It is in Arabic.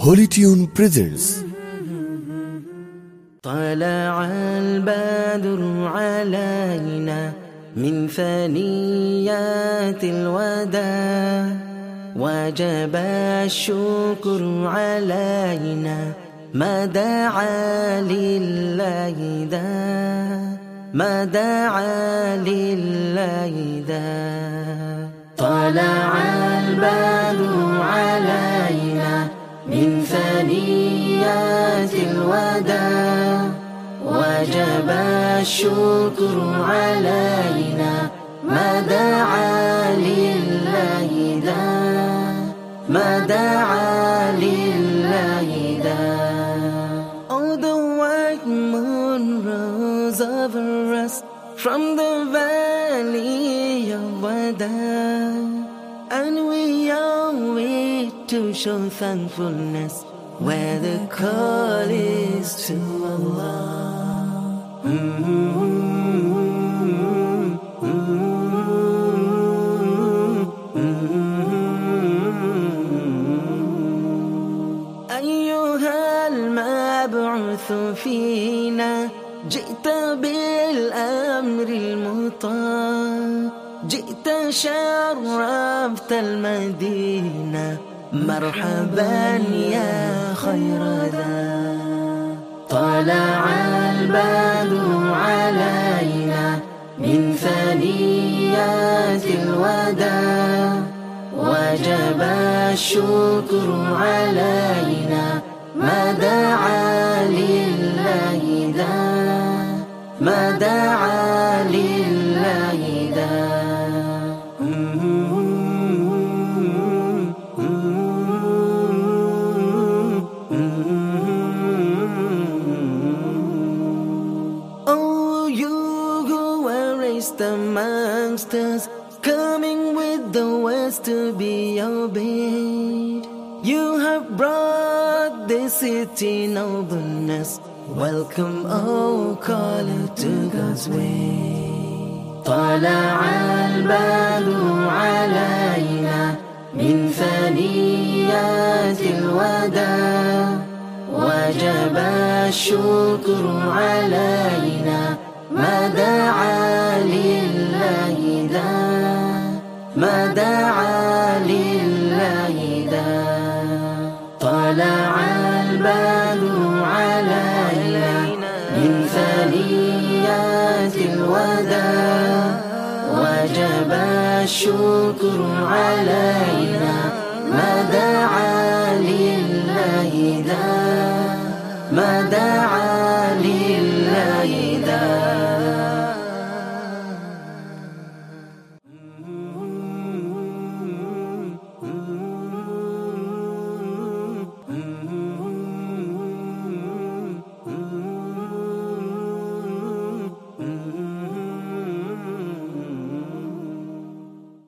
Holy Tune presents طلع البدر علينا من ثنيات الوداع. وجب الشكر علينا ما دعا لله داع ما دعا لله داع طلع البدر علينا من ثنيات الوداع وجب الشكر علينا ما دعا لله دا ما دعا لله دا All the white moon rose over us from the valley of Wada and we all wait to show thankfulness where the call is to Allah. أيها المبعوث فينا جئت بالأمر المطاع جئت شرفت المدينة مرحبا يا خير ذا. طلع البدر علينا من ثنيات الوداع. وجب الشكر علينا ما دعا لله دا ما دعا were raised amongst us, coming with the words to be obeyed. You have brought this city nobleness. Welcome, oh, caller to God's way. طلع البدر علينا من ثنيات الوداع وجب الشكر علينا دعا لله دا طلع البدر علينا من ثنيات الوداع وجب الشكر علينا ما دعا لله دا ما دعا